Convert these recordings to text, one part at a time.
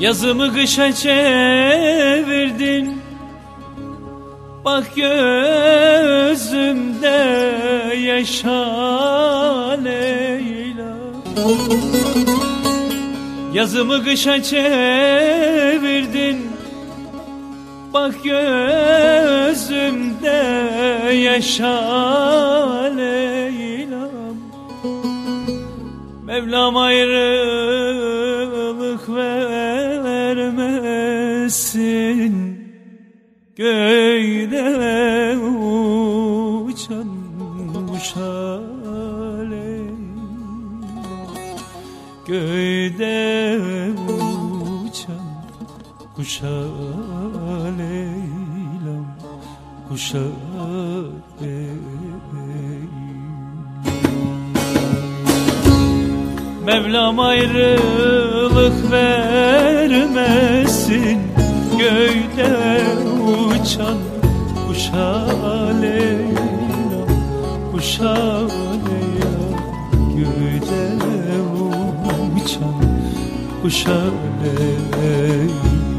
Yazımı kışa çevirdin. Bak gözümde yaşa Leyla Yazımı kışa çevirdin. Bak gözümde yaşa Leyla'm Mevlam ayrılık vermesin Göğde uçan kuşa Göğde uçan kuşa Leyla'm Kuşa Mevlam ayrılık vermesin uçan kuşa Leyla'm Kuşa Leyla'm Göğde uçan kuşa Leyla'm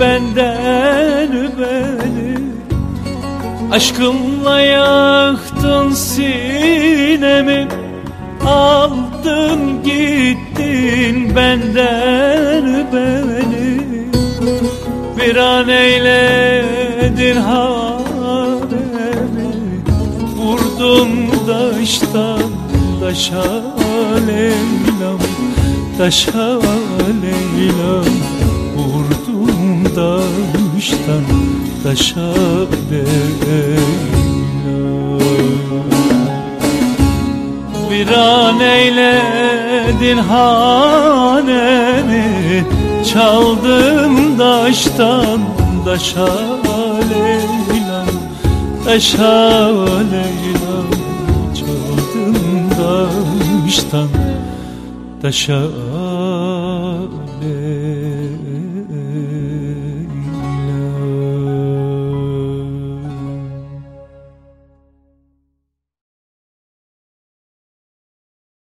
benden beni. Aşkımla yaktın sinemi Aldın gittin benden beni. Bir an eyledin halemi Vurdum daştan daşa Leyla'm Taşa Leyla'm Vurdum daştan taşa Leyla'm Bir an eyledin hanemi Çaldım daştan daşa Leyla'm Taşa Leyla'm Çaldım daştan taşa